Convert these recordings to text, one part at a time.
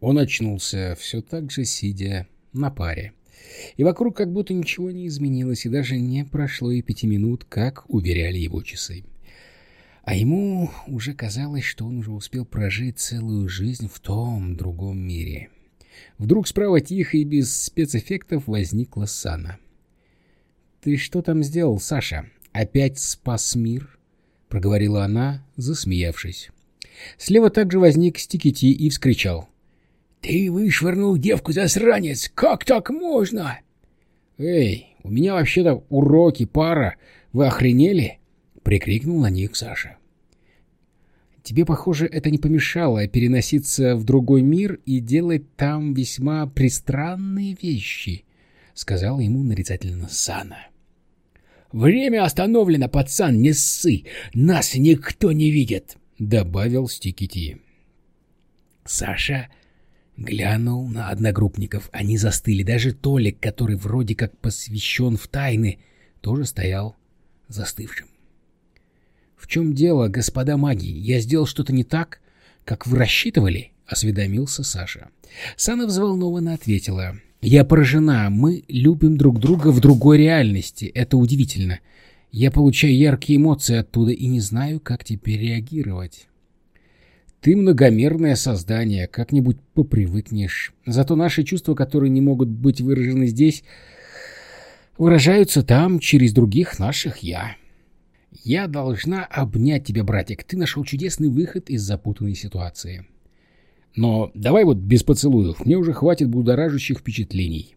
Он очнулся, все так же сидя на паре. И вокруг как будто ничего не изменилось, и даже не прошло и пяти минут, как уверяли его часы. А ему уже казалось, что он уже успел прожить целую жизнь в том другом мире. Вдруг справа тихо и без спецэффектов возникла Сана. «Ты что там сделал, Саша? Опять спас мир?» — проговорила она, засмеявшись. Слева также возник Стикити и вскричал. «Ты вышвырнул девку, засранец! Как так можно?» «Эй, у меня вообще-то уроки, пара. Вы охренели?» — прикрикнул на них Саша. «Тебе, похоже, это не помешало переноситься в другой мир и делать там весьма пристранные вещи», — сказал ему нарицательно Сана. «Время остановлено, пацан, не ссы! Нас никто не видит!» — добавил Стикити. Саша глянул на одногруппников. Они застыли. Даже Толик, который вроде как посвящен в тайны, тоже стоял застывшим. «В чем дело, господа маги? Я сделал что-то не так, как вы рассчитывали?» — осведомился Саша. Сана взволнованно ответила. «Я поражена. Мы любим друг друга в другой реальности. Это удивительно. Я получаю яркие эмоции оттуда и не знаю, как теперь реагировать». «Ты многомерное создание, как-нибудь попривыкнешь. Зато наши чувства, которые не могут быть выражены здесь, выражаются там через других наших «я». Я должна обнять тебя, братик. Ты нашел чудесный выход из запутанной ситуации. Но давай вот без поцелуев. Мне уже хватит будоражащих впечатлений.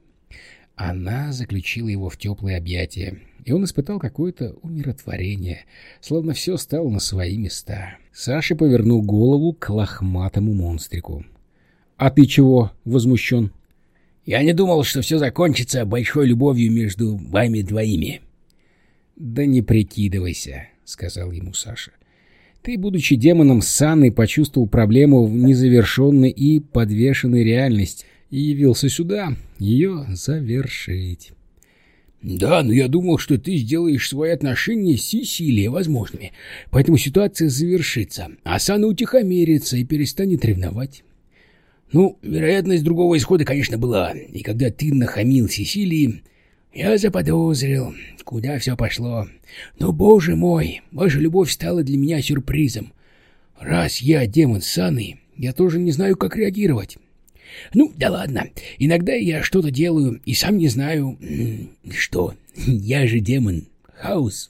Она заключила его в теплые объятия, и он испытал какое-то умиротворение, словно все стало на свои места. Саша повернул голову к лохматому монстрику. — А ты чего возмущен? — Я не думал, что все закончится большой любовью между вами двоими. — «Да не прикидывайся», — сказал ему Саша. «Ты, будучи демоном Санны, почувствовал проблему в незавершенной и подвешенной реальности и явился сюда ее завершить». «Да, но я думал, что ты сделаешь свои отношения с Сесилией возможными, поэтому ситуация завершится, а Санна утихомирится и перестанет ревновать». Ну, вероятность другого исхода, конечно, была, и когда ты нахамил Сесилии, я заподозрил, куда все пошло. Но, боже мой, ваша любовь стала для меня сюрпризом. Раз я демон Саны, я тоже не знаю, как реагировать. Ну, да ладно, иногда я что-то делаю и сам не знаю, что. Я же демон. Хаос.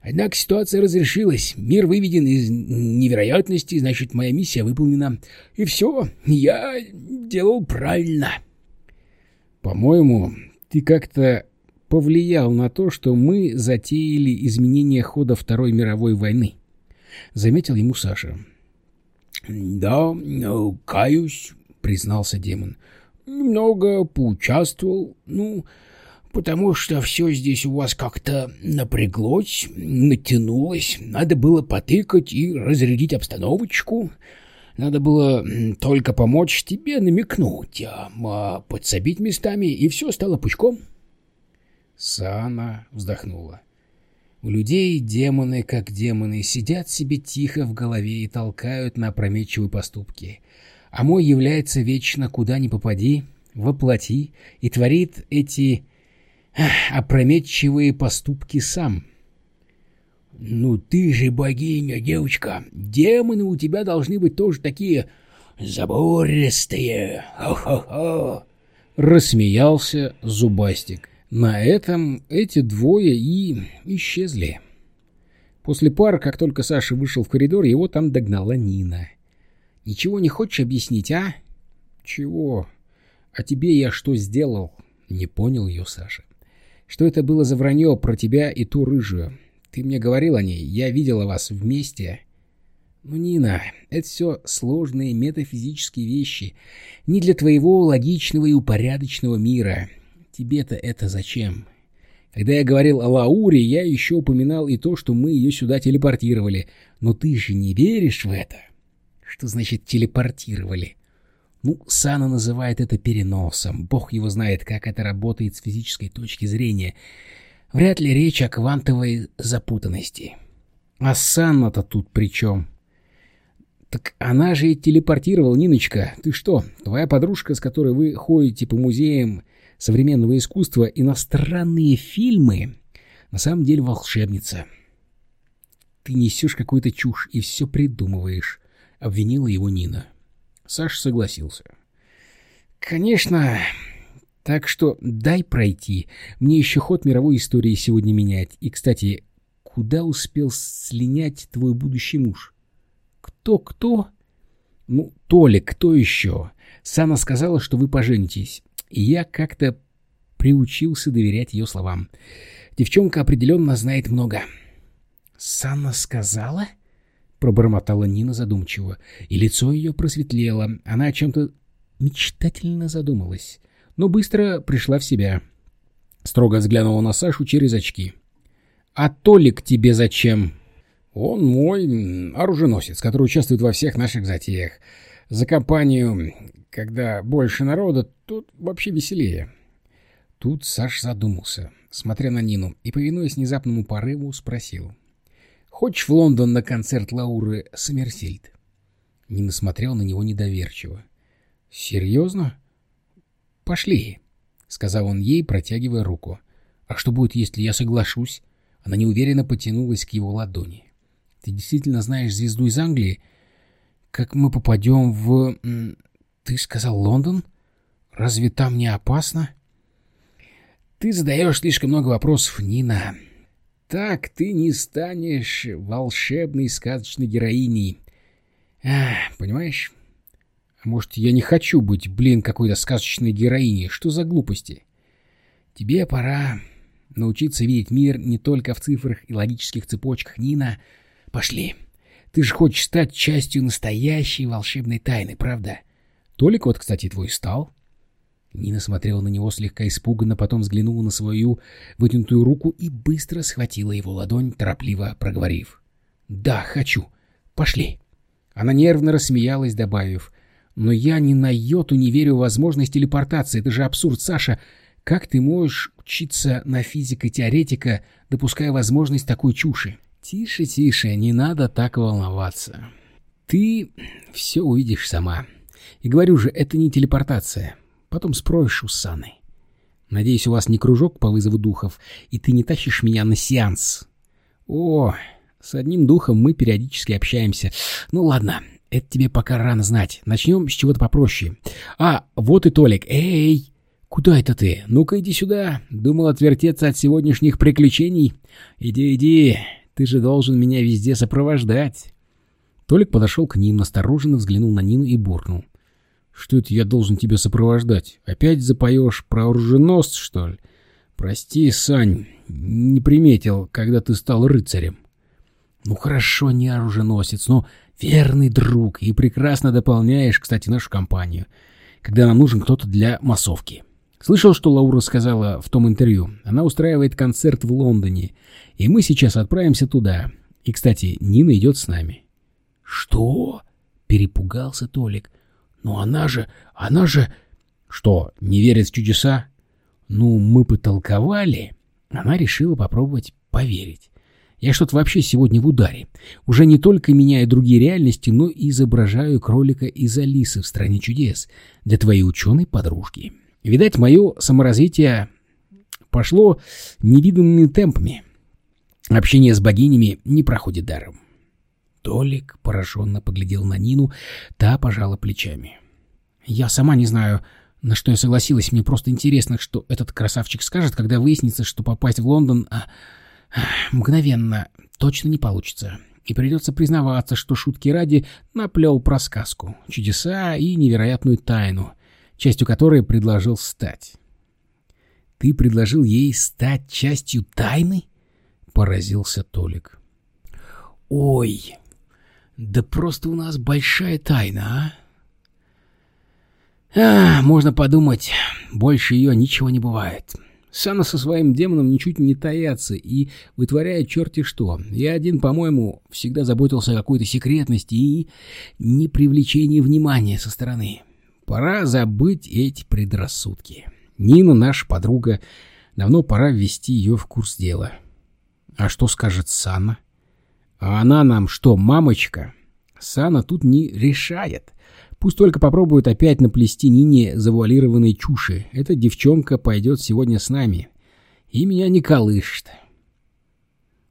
Однако ситуация разрешилась, мир выведен из невероятности, значит, моя миссия выполнена. И все, я делал правильно. По-моему, ты как-то повлиял на то, что мы затеяли изменение хода Второй мировой войны, — заметил ему Саша. — Да, каюсь, — признался демон. — Немного поучаствовал, ну, потому что все здесь у вас как-то напряглось, натянулось, надо было потыкать и разрядить обстановочку. Надо было только помочь тебе намекнуть, а, подсобить местами, и все стало пучком. Сана вздохнула. У людей демоны, как демоны, сидят себе тихо в голове и толкают на опрометчивые поступки. А мой является вечно куда ни попади, воплоти, и творит эти ах, опрометчивые поступки сам — «Ну ты же богиня, девочка! Демоны у тебя должны быть тоже такие забористые! Хо-хо-хо!» Рассмеялся Зубастик. На этом эти двое и исчезли. После пар, как только Саша вышел в коридор, его там догнала Нина. «Ничего не хочешь объяснить, а?» «Чего? А тебе я что сделал?» Не понял ее Саша. «Что это было за вранье про тебя и ту рыжую?» Ты мне говорил о ней, я видела вас вместе. Ну, Нина, это все сложные метафизические вещи. Не для твоего логичного и упорядоченного мира. Тебе-то это зачем? Когда я говорил о Лауре, я еще упоминал и то, что мы ее сюда телепортировали. Но ты же не веришь в это? Что значит телепортировали? Ну, Сана называет это переносом. Бог его знает, как это работает с физической точки зрения. Вряд ли речь о квантовой запутанности. А Санна-то тут при чем? Так она же и телепортировала, Ниночка. Ты что, твоя подружка, с которой вы ходите по музеям современного искусства, иностранные фильмы, на самом деле волшебница. Ты несешь какую-то чушь и все придумываешь, — обвинила его Нина. Саша согласился. Конечно, так что дай пройти. Мне еще ход мировой истории сегодня менять. И, кстати, куда успел слинять твой будущий муж? Кто-кто? Ну, Толик, кто еще? Сана сказала, что вы поженитесь. И я как-то приучился доверять ее словам. Девчонка определенно знает много. Сана сказала? Пробормотала Нина задумчиво, и лицо ее просветлело. Она о чем-то мечтательно задумалась, но быстро пришла в себя. Строго взглянула на Сашу через очки. «А Толик тебе зачем?» Он мой оруженосец, который участвует во всех наших затеях. За компанию, когда больше народа, тут вообще веселее. Тут Саш задумался, смотря на Нину, и, повинуясь внезапному порыву, спросил. «Хочешь в Лондон на концерт Лауры Сомерсельд?» Нина смотрел на него недоверчиво. «Серьезно?» «Пошли», — сказал он ей, протягивая руку. «А что будет, если я соглашусь?» Она неуверенно потянулась к его ладони. Ты действительно знаешь звезду из Англии? Как мы попадем в... Ты сказал Лондон? Разве там не опасно? Ты задаешь слишком много вопросов, Нина. Так ты не станешь волшебной сказочной героиней. А, понимаешь? А может, я не хочу быть, блин, какой-то сказочной героиней? Что за глупости? Тебе пора научиться видеть мир не только в цифрах и логических цепочках, Нина, — Пошли. Ты же хочешь стать частью настоящей волшебной тайны, правда? Толик вот, кстати, твой стал. Нина смотрела на него слегка испуганно, потом взглянула на свою вытянутую руку и быстро схватила его ладонь, торопливо проговорив. «Да, хочу. Пошли». Она нервно рассмеялась, добавив. «Но я ни на йоту не верю в возможность телепортации. Это же абсурд, Саша. Как ты можешь учиться на физико-теоретика, допуская возможность такой чуши?» Тише, тише, не надо так волноваться. Ты все увидишь сама. И говорю же, это не телепортация. Потом спросишь у Саны. Надеюсь, у вас не кружок по вызову духов, и ты не тащишь меня на сеанс. О, с одним духом мы периодически общаемся. Ну ладно, это тебе пока рано знать. Начнем с чего-то попроще. А, вот и Толик. Эй, куда это ты? Ну-ка иди сюда. Думал отвертеться от сегодняшних приключений. Иди, иди. Ты же должен меня везде сопровождать. Толик подошел к ним, настороженно взглянул на Нину и буркнул. Что это я должен тебя сопровождать? Опять запоешь про оруженосц, что ли? Прости, Сань, не приметил, когда ты стал рыцарем. Ну хорошо, не оруженосец, но верный друг и прекрасно дополняешь, кстати, нашу компанию, когда нам нужен кто-то для массовки. Слышал, что Лаура сказала в том интервью. Она устраивает концерт в Лондоне, и мы сейчас отправимся туда. И, кстати, Нина идет с нами. Что? Перепугался Толик. Но она же... Она же... Что, не верит в чудеса? Ну, мы потолковали. Она решила попробовать поверить. Я что-то вообще сегодня в ударе. Уже не только меняю другие реальности, но и изображаю кролика из Алисы в «Стране чудес» для твоей ученой подружки. Видать, мое саморазвитие пошло невиданными темпами. Общение с богинями не проходит даром. Толик пораженно поглядел на Нину, та пожала плечами. «Я сама не знаю, на что я согласилась. Мне просто интересно, что этот красавчик скажет, когда выяснится, что попасть в Лондон а, а, мгновенно точно не получится. И придется признаваться, что шутки ради наплел про сказку, чудеса и невероятную тайну, частью которой предложил стать. «Ты предложил ей стать частью тайны?» — поразился Толик. «Ой, да просто у нас большая тайна, а? А, можно подумать, больше ее ничего не бывает. Сана со своим демоном ничуть не таятся и вытворяет черти что. Я один, по-моему, всегда заботился о какой-то секретности и непривлечении внимания со стороны. Пора забыть эти предрассудки. Нина наша подруга. Давно пора ввести ее в курс дела. А что скажет Санна? А она нам что, мамочка? Сана тут не решает. Пусть только попробует опять наплести Нине завуалированной чуши. Эта девчонка пойдет сегодня с нами. И меня не колышет.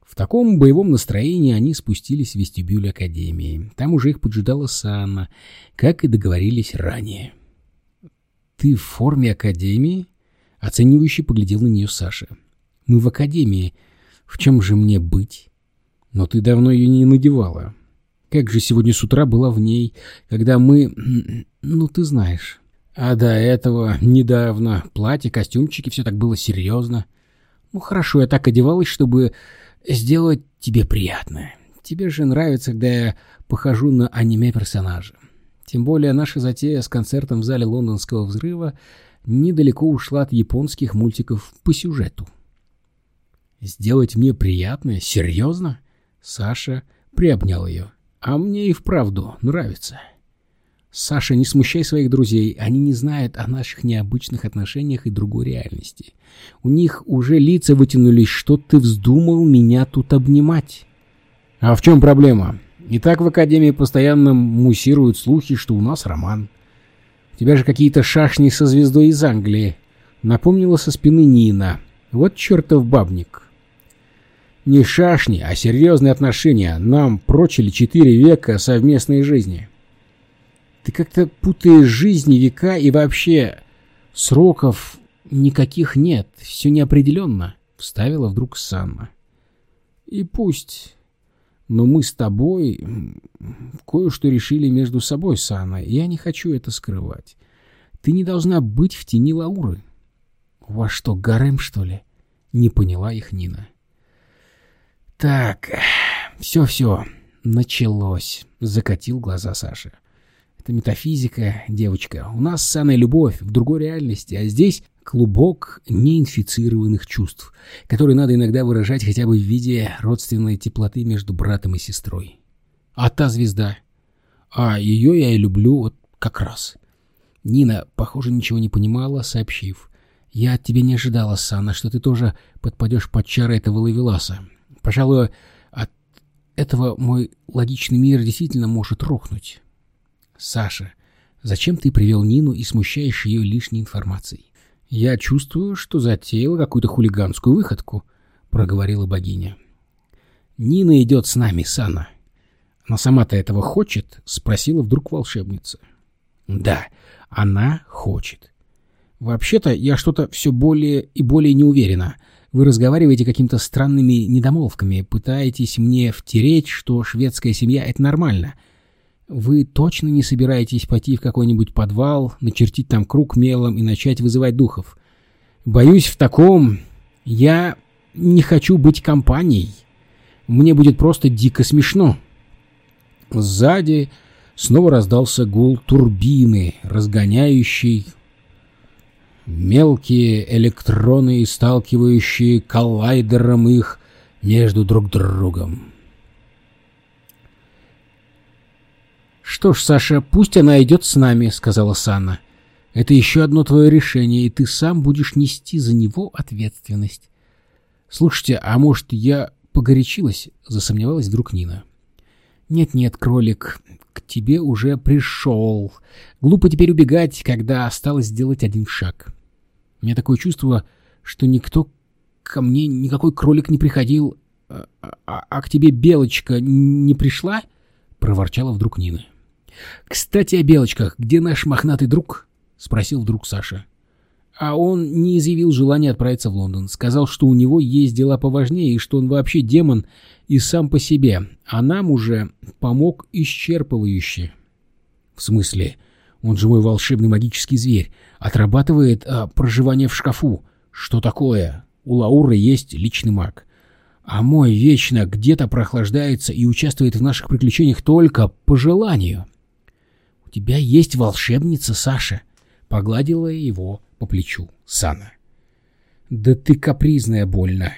В таком боевом настроении они спустились в вестибюль Академии. Там уже их поджидала Санна, как и договорились ранее. «Ты в форме Академии?» — оценивающе поглядел на нее Саша. «Мы в Академии. В чем же мне быть?» «Но ты давно ее не надевала. Как же сегодня с утра была в ней, когда мы... Ну, ты знаешь. А до этого недавно платье, костюмчики, все так было серьезно. Ну, хорошо, я так одевалась, чтобы сделать тебе приятное. Тебе же нравится, когда я похожу на аниме-персонажа. Тем более наша затея с концертом в зале лондонского взрыва недалеко ушла от японских мультиков по сюжету. «Сделать мне приятное? Серьезно?» Саша приобнял ее. А мне и вправду нравится. Саша, не смущай своих друзей, они не знают о наших необычных отношениях и другой реальности. У них уже лица вытянулись, что ты вздумал меня тут обнимать. А в чем проблема? И так в Академии постоянно муссируют слухи, что у нас роман. У тебя же какие-то шашни со звездой из Англии. Напомнила со спины Нина. Вот чертов бабник. Не шашни, а серьезные отношения. Нам прочили четыре века совместной жизни. Ты как-то путаешь жизни, века и вообще сроков никаких нет. Все неопределенно, — вставила вдруг Санна. И пусть. Но мы с тобой кое-что решили между собой, Санна, и я не хочу это скрывать. Ты не должна быть в тени Лауры. — Во что, гарем, что ли? — не поняла их Нина. — так, все-все, началось, закатил глаза Саша. Это метафизика, девочка. У нас с Анной любовь в другой реальности, а здесь клубок неинфицированных чувств, которые надо иногда выражать хотя бы в виде родственной теплоты между братом и сестрой. А та звезда? А ее я и люблю вот как раз. Нина, похоже, ничего не понимала, сообщив. Я от тебя не ожидала, Санна, что ты тоже подпадешь под чары этого лавеласа. Пожалуй, от этого мой логичный мир действительно может рухнуть. Саша, зачем ты привел Нину и смущаешь ее лишней информацией? Я чувствую, что затеяла какую-то хулиганскую выходку, проговорила богиня. Нина идет с нами, Сана. Она сама-то этого хочет? Спросила вдруг волшебница. Да, она хочет. Вообще-то я что-то все более и более не уверена. Вы разговариваете какими-то странными недомолвками, пытаетесь мне втереть, что шведская семья — это нормально. Вы точно не собираетесь пойти в какой-нибудь подвал, начертить там круг мелом и начать вызывать духов? Боюсь, в таком я не хочу быть компанией. Мне будет просто дико смешно. Сзади снова раздался гул турбины, разгоняющий мелкие электроны, сталкивающие коллайдером их между друг другом. «Что ж, Саша, пусть она идет с нами», — сказала Санна. «Это еще одно твое решение, и ты сам будешь нести за него ответственность». «Слушайте, а может, я погорячилась?» — засомневалась вдруг Нина. «Нет-нет, кролик, к тебе уже пришел. Глупо теперь убегать, когда осталось сделать один шаг. Меня такое чувство, что никто ко мне, никакой кролик не приходил. А, а, а к тебе Белочка не пришла? — проворчала вдруг Нина. — Кстати, о Белочках. Где наш мохнатый друг? — спросил вдруг Саша. А он не изъявил желания отправиться в Лондон. Сказал, что у него есть дела поважнее, и что он вообще демон и сам по себе, а нам уже помог исчерпывающе. — В смысле? Он же мой волшебный магический зверь. Отрабатывает а, проживание в шкафу. Что такое? У Лауры есть личный маг. А мой вечно где-то прохлаждается и участвует в наших приключениях только по желанию. — У тебя есть волшебница, Саша? — погладила его по плечу Сана. — Да ты капризная больно.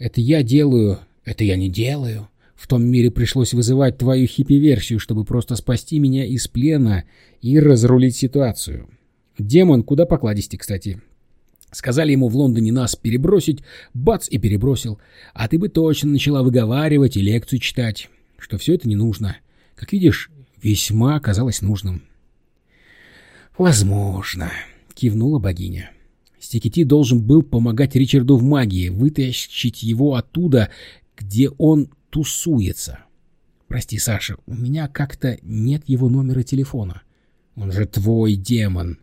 Это я делаю, это я не делаю. В том мире пришлось вызывать твою хиппи-версию, чтобы просто спасти меня из плена и разрулить ситуацию. Демон куда покладисти, кстати. Сказали ему в Лондоне нас перебросить, бац, и перебросил. А ты бы точно начала выговаривать и лекцию читать, что все это не нужно. как видишь, весьма оказалось нужным. «Возможно», — кивнула богиня. Стикити должен был помогать Ричарду в магии, вытащить его оттуда, где он тусуется. Прости, Саша, у меня как-то нет его номера телефона. Он же твой демон.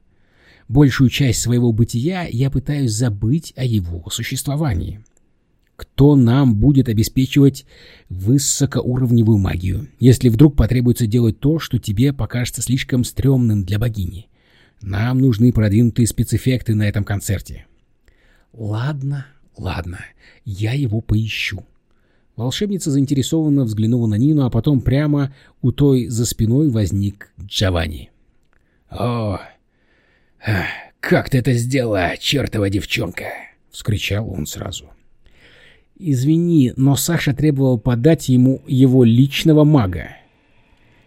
Большую часть своего бытия я пытаюсь забыть о его существовании. Кто нам будет обеспечивать высокоуровневую магию, если вдруг потребуется делать то, что тебе покажется слишком стрёмным для богини? Нам нужны продвинутые спецэффекты на этом концерте. Ладно, ладно, я его поищу. Волшебница заинтересованно взглянула на Нину, а потом прямо у той за спиной возник Джованни. «О, как ты это сделала, чертова девчонка!» — вскричал он сразу. «Извини, но Саша требовал подать ему его личного мага.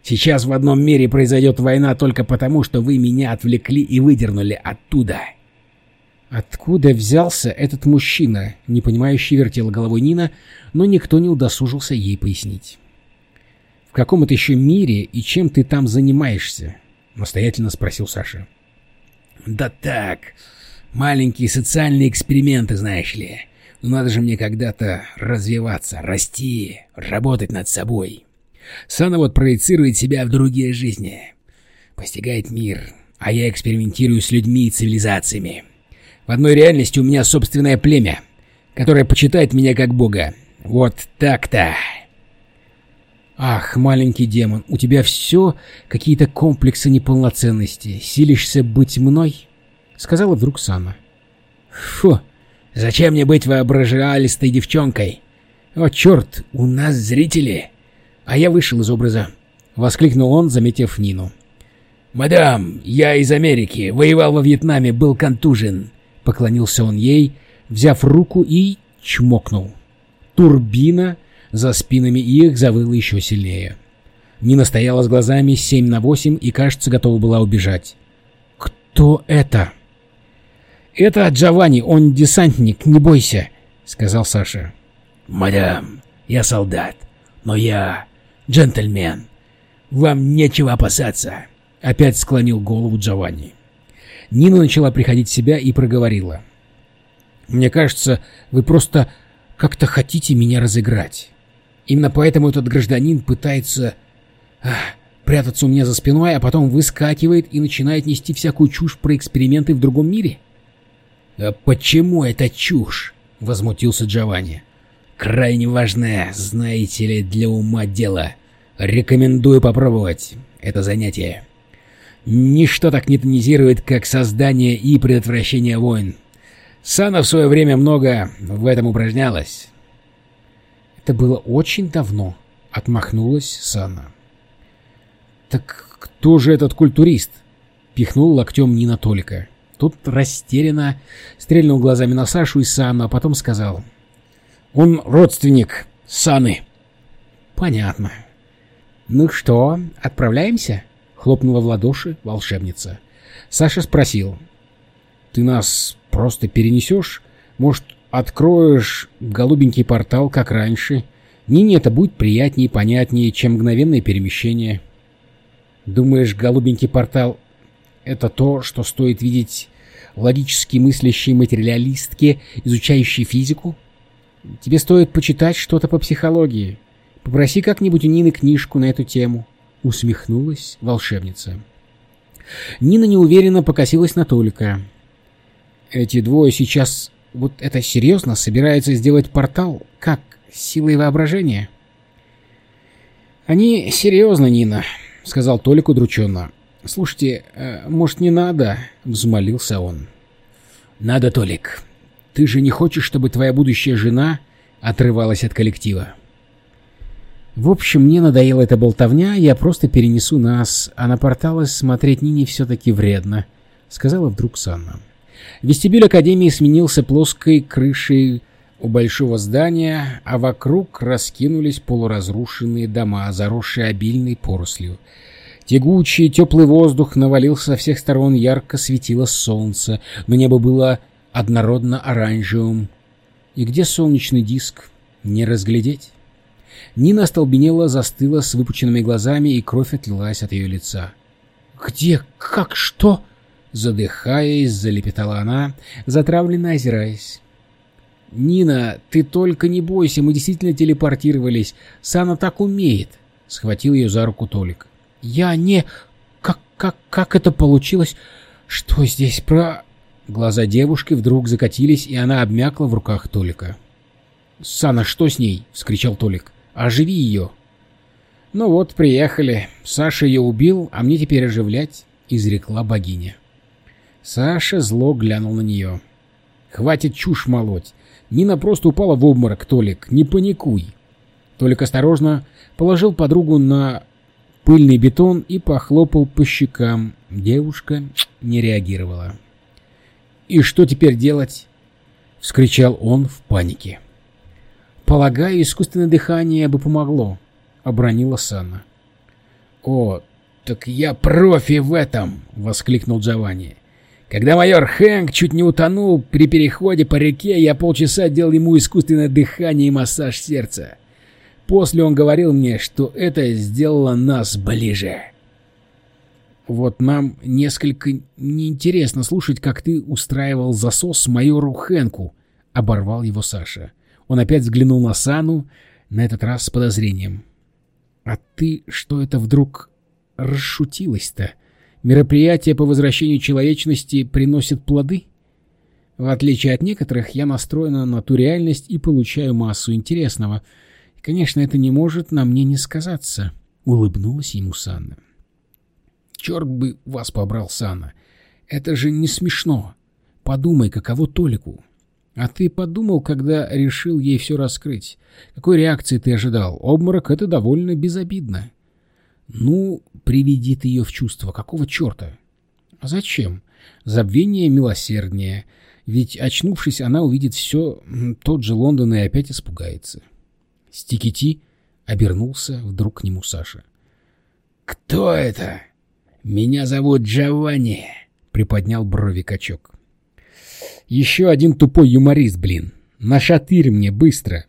Сейчас в одном мире произойдет война только потому, что вы меня отвлекли и выдернули оттуда. Откуда взялся этот мужчина, непонимающий вертела головой Нина, но никто не удосужился ей пояснить. «В каком это еще мире и чем ты там занимаешься?» — настоятельно спросил Саша. «Да так, маленькие социальные эксперименты, знаешь ли. Но надо же мне когда-то развиваться, расти, работать над собой». Сана вот проецирует себя в другие жизни. Постигает мир, а я экспериментирую с людьми и цивилизациями. В одной реальности у меня собственное племя, которое почитает меня как бога. Вот так-то. Ах, маленький демон, у тебя все какие-то комплексы неполноценности. Силишься быть мной? Сказала вдруг Сана. Фу, зачем мне быть воображалистой девчонкой? О, черт, у нас зрители. А я вышел из образа. Воскликнул он, заметив Нину. «Мадам, я из Америки, воевал во Вьетнаме, был контужен», — поклонился он ей, взяв руку и чмокнул. Турбина за спинами их завыла еще сильнее. Нина стояла с глазами семь на восемь и, кажется, готова была убежать. «Кто это?» «Это Джованни, он десантник, не бойся», — сказал Саша. «Мадам, я солдат, но я «Джентльмен, вам нечего опасаться», — опять склонил голову Джованни. Нина начала приходить в себя и проговорила. «Мне кажется, вы просто как-то хотите меня разыграть. Именно поэтому этот гражданин пытается ах, прятаться у меня за спиной, а потом выскакивает и начинает нести всякую чушь про эксперименты в другом мире?» «А почему это чушь?» — возмутился Джованни. Крайне важное, знаете ли, для ума дело. Рекомендую попробовать это занятие. Ничто так не тонизирует, как создание и предотвращение войн. Сана в свое время много в этом упражнялась. Это было очень давно, отмахнулась Сана. Так кто же этот культурист? Пихнул локтем Нина Толика. Тут растерянно стрельнул глазами на Сашу и Сану, а потом сказал — он родственник Саны. Понятно. Ну что, отправляемся? Хлопнула в ладоши волшебница. Саша спросил. Ты нас просто перенесешь? Может, откроешь голубенький портал, как раньше? Нине это будет приятнее и понятнее, чем мгновенное перемещение. Думаешь, голубенький портал — это то, что стоит видеть логически мыслящей материалистке, изучающей физику? Тебе стоит почитать что-то по психологии. Попроси как-нибудь у Нины книжку на эту тему. Усмехнулась волшебница. Нина неуверенно покосилась на Толика. Эти двое сейчас вот это серьезно собираются сделать портал? Как? Силой воображения? Они серьезно, Нина, сказал Толик удрученно. Слушайте, э, может не надо? Взмолился он. Надо, Толик. Ты же не хочешь, чтобы твоя будущая жена отрывалась от коллектива? В общем, мне надоела эта болтовня, я просто перенесу нас, а на порталы смотреть Нине все-таки вредно, — сказала вдруг Санна. Вестибюль Академии сменился плоской крышей у большого здания, а вокруг раскинулись полуразрушенные дома, заросшие обильной порослью. Тягучий теплый воздух навалился со всех сторон, ярко светило солнце, но небо было однородно-оранжевым. И где солнечный диск, не разглядеть. Нина остолбенела, застыла с выпученными глазами, и кровь отлилась от ее лица. «Где? Как? Что?» Задыхаясь, залепетала она, затравленно озираясь. «Нина, ты только не бойся, мы действительно телепортировались. Сана так умеет!» — схватил ее за руку Толик. «Я не... Как, как, как это получилось? Что здесь про...» Глаза девушки вдруг закатились, и она обмякла в руках Толика. «Сана, что с ней?» — вскричал Толик. «Оживи ее!» «Ну вот, приехали. Саша ее убил, а мне теперь оживлять», — изрекла богиня. Саша зло глянул на нее. «Хватит чушь молоть. Нина просто упала в обморок, Толик, не паникуй. Толик осторожно положил подругу на пыльный бетон и похлопал по щекам. Девушка не реагировала. «И что теперь делать?» — вскричал он в панике. «Полагаю, искусственное дыхание бы помогло», — обронила Санна. «О, так я профи в этом!» — воскликнул Джованни. Когда майор Хэнк чуть не утонул при переходе по реке, я полчаса делал ему искусственное дыхание и массаж сердца. После он говорил мне, что это сделало нас ближе. Вот нам несколько неинтересно слушать, как ты устраивал засос майору Хэнку, — оборвал его Саша. Он опять взглянул на Сану, на этот раз с подозрением. — А ты что это вдруг расшутилась-то? — Мероприятия по возвращению человечности приносят плоды? В отличие от некоторых, я настроена на ту реальность и получаю массу интересного. конечно, это не может на мне не сказаться, — улыбнулась ему Санна. Черт бы вас побрал, Санна. Это же не смешно. Подумай, каково Толику. А ты подумал, когда решил ей все раскрыть? Какой реакции ты ожидал? Обморок — это довольно безобидно. Ну, приведит ее в чувство. Какого черта? А зачем? Забвение милосерднее. Ведь, очнувшись, она увидит все, тот же Лондон и опять испугается. Стикити обернулся вдруг к нему Саша. «Кто это?» «Меня зовут Джованни», — приподнял брови качок. «Еще один тупой юморист, блин. Нашатырь мне быстро».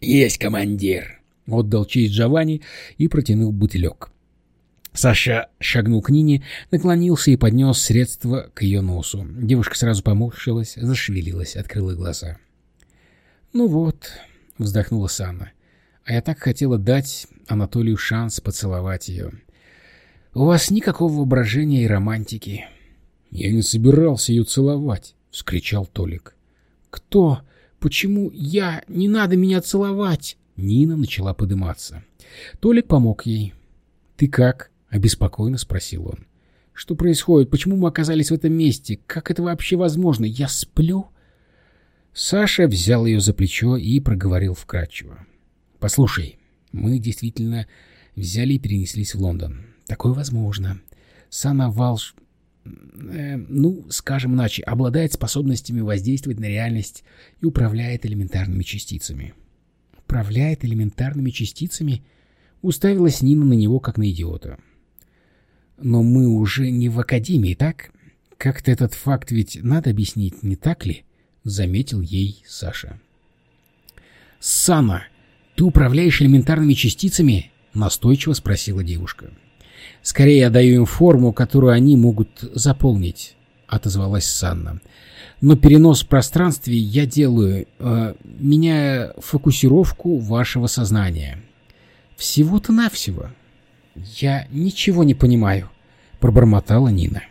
«Есть командир», Отдал честь Джованни и протянул бутылек. Саша шагнул к Нине, наклонился и поднес средство к ее носу. Девушка сразу поморщилась, зашевелилась, открыла глаза. «Ну вот», — вздохнула Санна, — «а я так хотела дать Анатолию шанс поцеловать ее. У вас никакого воображения и романтики». «Я не собирался ее целовать», — вскричал Толик. «Кто? Почему я? Не надо меня целовать!» Нина начала подниматься. Толик помог ей. «Ты как?» — обеспокоенно спросил он. «Что происходит? Почему мы оказались в этом месте? Как это вообще возможно? Я сплю?» Саша взял ее за плечо и проговорил вкратчиво. «Послушай, мы действительно взяли и перенеслись в Лондон. Такое возможно. Сана. Э, ну, скажем иначе, обладает способностями воздействовать на реальность и управляет элементарными частицами управляет элементарными частицами, уставилась Нина на него, как на идиота. Но мы уже не в академии, так? Как-то этот факт ведь надо объяснить, не так ли? Заметил ей Саша. Сана, ты управляешь элементарными частицами? Настойчиво спросила девушка. Скорее я даю им форму, которую они могут заполнить, отозвалась Санна но перенос в пространстве я делаю, э, меняя фокусировку вашего сознания. Всего-то навсего. Я ничего не понимаю, пробормотала Нина.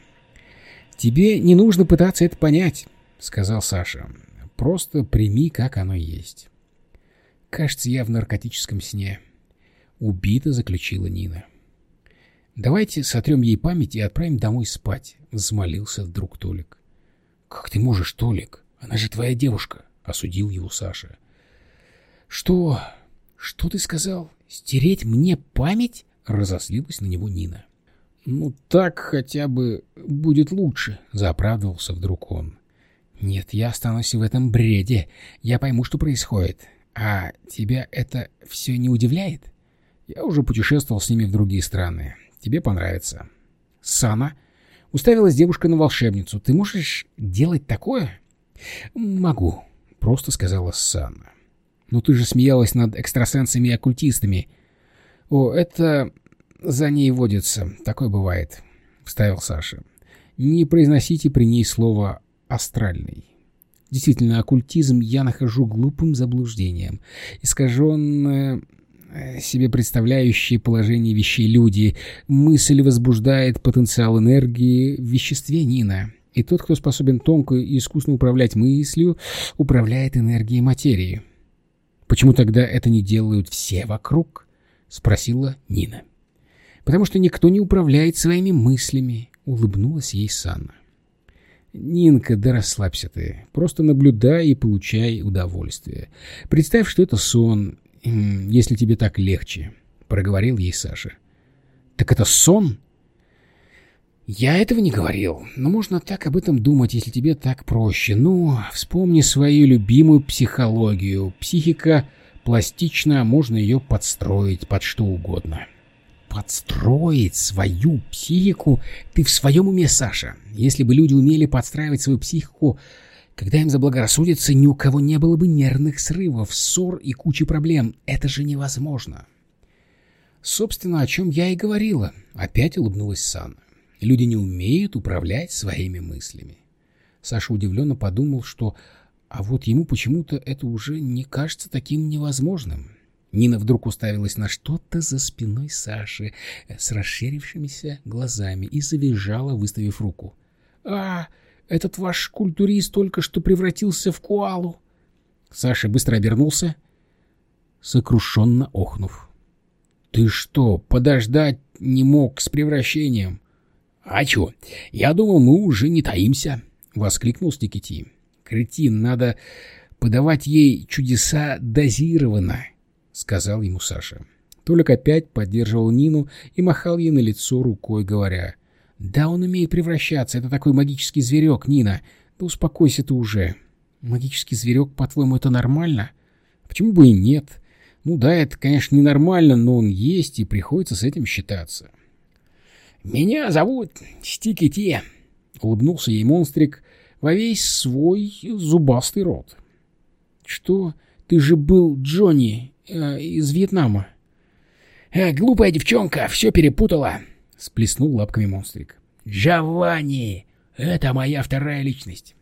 Тебе не нужно пытаться это понять, сказал Саша. Просто прими, как оно есть. Кажется, я в наркотическом сне. Убито заключила Нина. Давайте сотрем ей память и отправим домой спать, взмолился вдруг Толик. «Как ты можешь, Толик? Она же твоя девушка!» — осудил его Саша. «Что? Что ты сказал? Стереть мне память?» — разослилась на него Нина. «Ну, так хотя бы будет лучше», — заоправдывался вдруг он. «Нет, я останусь в этом бреде. Я пойму, что происходит. А тебя это все не удивляет? Я уже путешествовал с ними в другие страны. Тебе понравится». «Сана?» Уставилась девушка на волшебницу. «Ты можешь делать такое?» «Могу», — просто сказала Санна. Ну ты же смеялась над экстрасенсами и оккультистами. О, это за ней водится. Такое бывает, — вставил Саша. Не произносите при ней слово «астральный». Действительно, оккультизм я нахожу глупым заблуждением. Искаженное себе представляющие положение вещей люди. Мысль возбуждает потенциал энергии в веществе Нина. И тот, кто способен тонко и искусно управлять мыслью, управляет энергией материи. «Почему тогда это не делают все вокруг?» — спросила Нина. «Потому что никто не управляет своими мыслями», — улыбнулась ей Санна. «Нинка, да расслабься ты. Просто наблюдай и получай удовольствие. Представь, что это сон, если тебе так легче», — проговорил ей Саша. «Так это сон?» «Я этого не говорил, но можно так об этом думать, если тебе так проще. Ну, вспомни свою любимую психологию. Психика пластична, можно ее подстроить под что угодно». «Подстроить свою психику? Ты в своем уме, Саша? Если бы люди умели подстраивать свою психику, когда им заблагорассудится, ни у кого не было бы нервных срывов, ссор и кучи проблем. Это же невозможно». «Собственно, о чем я и говорила», — опять улыбнулась Санна. Люди не умеют управлять своими мыслями. Саша удивленно подумал, что... А вот ему почему-то это уже не кажется таким невозможным. Нина вдруг уставилась на что-то за спиной Саши с расширившимися глазами и завизжала, выставив руку. «А, этот ваш культурист только что превратился в куалу!» Саша быстро обернулся, сокрушенно охнув. «Ты что, подождать не мог с превращением?» «А чё? Я думал, мы уже не таимся!» — воскликнул Стикити. «Кретин, надо подавать ей чудеса дозированно!» — сказал ему Саша. Толик опять поддерживал Нину и махал ей на лицо рукой, говоря. «Да он умеет превращаться, это такой магический зверек, Нина. Да успокойся ты уже. Магический зверек, по-твоему, это нормально? Почему бы и нет? Ну да, это, конечно, ненормально, но он есть, и приходится с этим считаться». «Меня зовут Стикити», — улыбнулся ей монстрик во весь свой зубастый рот. «Что? Ты же был Джонни э, из Вьетнама». «Э, «Глупая девчонка, все перепутала», — сплеснул лапками монстрик. «Джованни! Это моя вторая личность».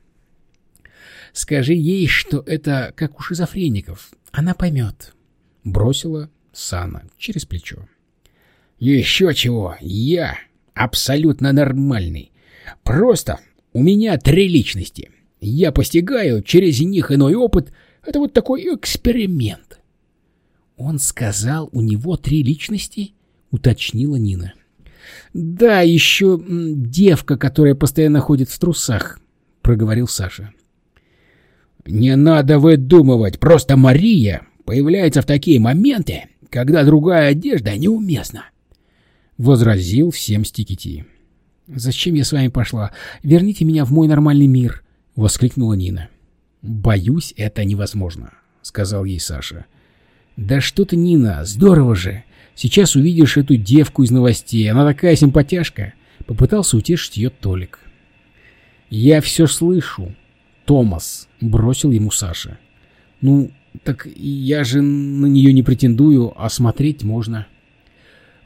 «Скажи ей, что это как у шизофреников. Она поймет», — бросила Сана через плечо. «Еще чего! Я абсолютно нормальный. Просто у меня три личности. Я постигаю через них иной опыт. Это вот такой эксперимент. Он сказал, у него три личности? Уточнила Нина. Да, еще девка, которая постоянно ходит в трусах, проговорил Саша. Не надо выдумывать, просто Мария появляется в такие моменты, когда другая одежда неуместна. — возразил всем Стикити. «Зачем я с вами пошла? Верните меня в мой нормальный мир!» — воскликнула Нина. «Боюсь, это невозможно», — сказал ей Саша. «Да что ты, Нина, здорово же! Сейчас увидишь эту девку из новостей, она такая симпатяшка!» — попытался утешить ее Толик. «Я все слышу!» — Томас бросил ему Саша. «Ну, так я же на нее не претендую, а смотреть можно».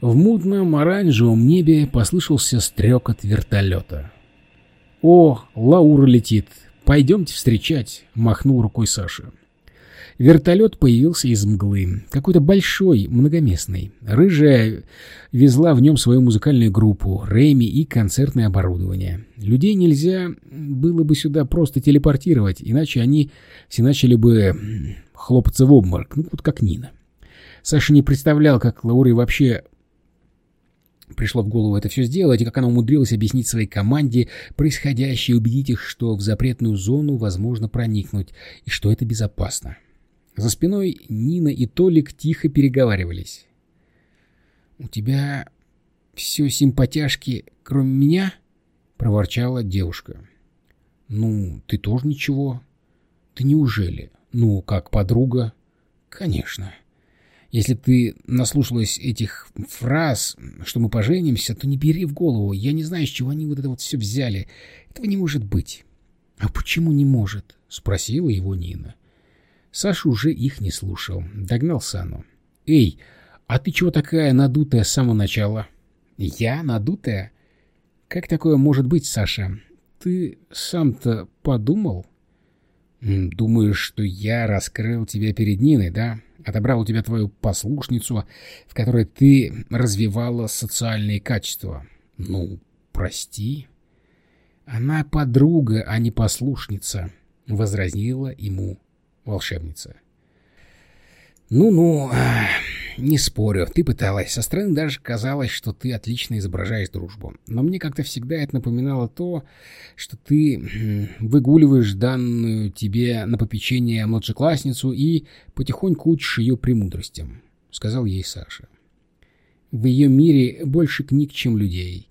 В мутном оранжевом небе послышался стрекот вертолета. «О, Лаура летит! Пойдемте встречать!» — махнул рукой Саша. Вертолет появился из мглы, какой-то большой, многоместный. Рыжая везла в нем свою музыкальную группу, Рэми и концертное оборудование. Людей нельзя было бы сюда просто телепортировать, иначе они все начали бы хлопаться в обморок, ну вот как Нина. Саша не представлял, как Лауре вообще пришло в голову это все сделать, и как она умудрилась объяснить своей команде происходящее убедить их, что в запретную зону возможно проникнуть, и что это безопасно. За спиной Нина и Толик тихо переговаривались. «У тебя все симпатяшки, кроме меня?» — проворчала девушка. «Ну, ты тоже ничего. Ты неужели? Ну, как подруга?» «Конечно». Если ты наслушалась этих фраз, что мы поженимся, то не бери в голову. Я не знаю, с чего они вот это вот все взяли. Этого не может быть. — А почему не может? — спросила его Нина. Саша уже их не слушал. Догнал Сану. «Эй, а ты чего такая надутая с самого начала?» «Я надутая? Как такое может быть, Саша? Ты сам-то подумал?» «Думаешь, что я раскрыл тебя перед Ниной, да? Отобрал у тебя твою послушницу, в которой ты развивала социальные качества. Ну, прости». «Она подруга, а не послушница», — возразила ему волшебница. «Ну-ну, не спорю, ты пыталась. Со стороны даже казалось, что ты отлично изображаешь дружбу. Но мне как-то всегда это напоминало то, что ты выгуливаешь данную тебе на попечение младшеклассницу и потихоньку учишь ее премудростям», — сказал ей Саша. «В ее мире больше книг, чем людей».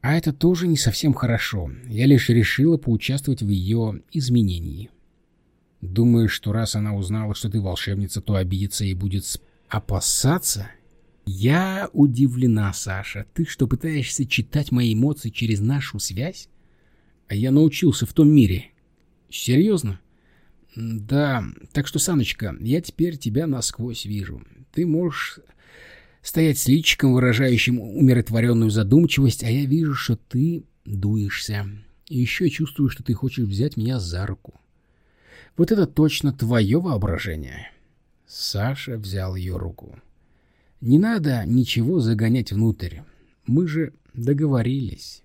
А это тоже не совсем хорошо. Я лишь решила поучаствовать в ее изменении. Думаешь, что раз она узнала, что ты волшебница, то обидится и будет опасаться? Я удивлена, Саша. Ты что, пытаешься читать мои эмоции через нашу связь? А я научился в том мире. Серьезно? Да, так что, Саночка, я теперь тебя насквозь вижу. Ты можешь стоять с личиком, выражающим умиротворенную задумчивость, а я вижу, что ты дуешься. И еще чувствую, что ты хочешь взять меня за руку. Вот это точно твое воображение. Саша взял ее руку. Не надо ничего загонять внутрь. Мы же договорились.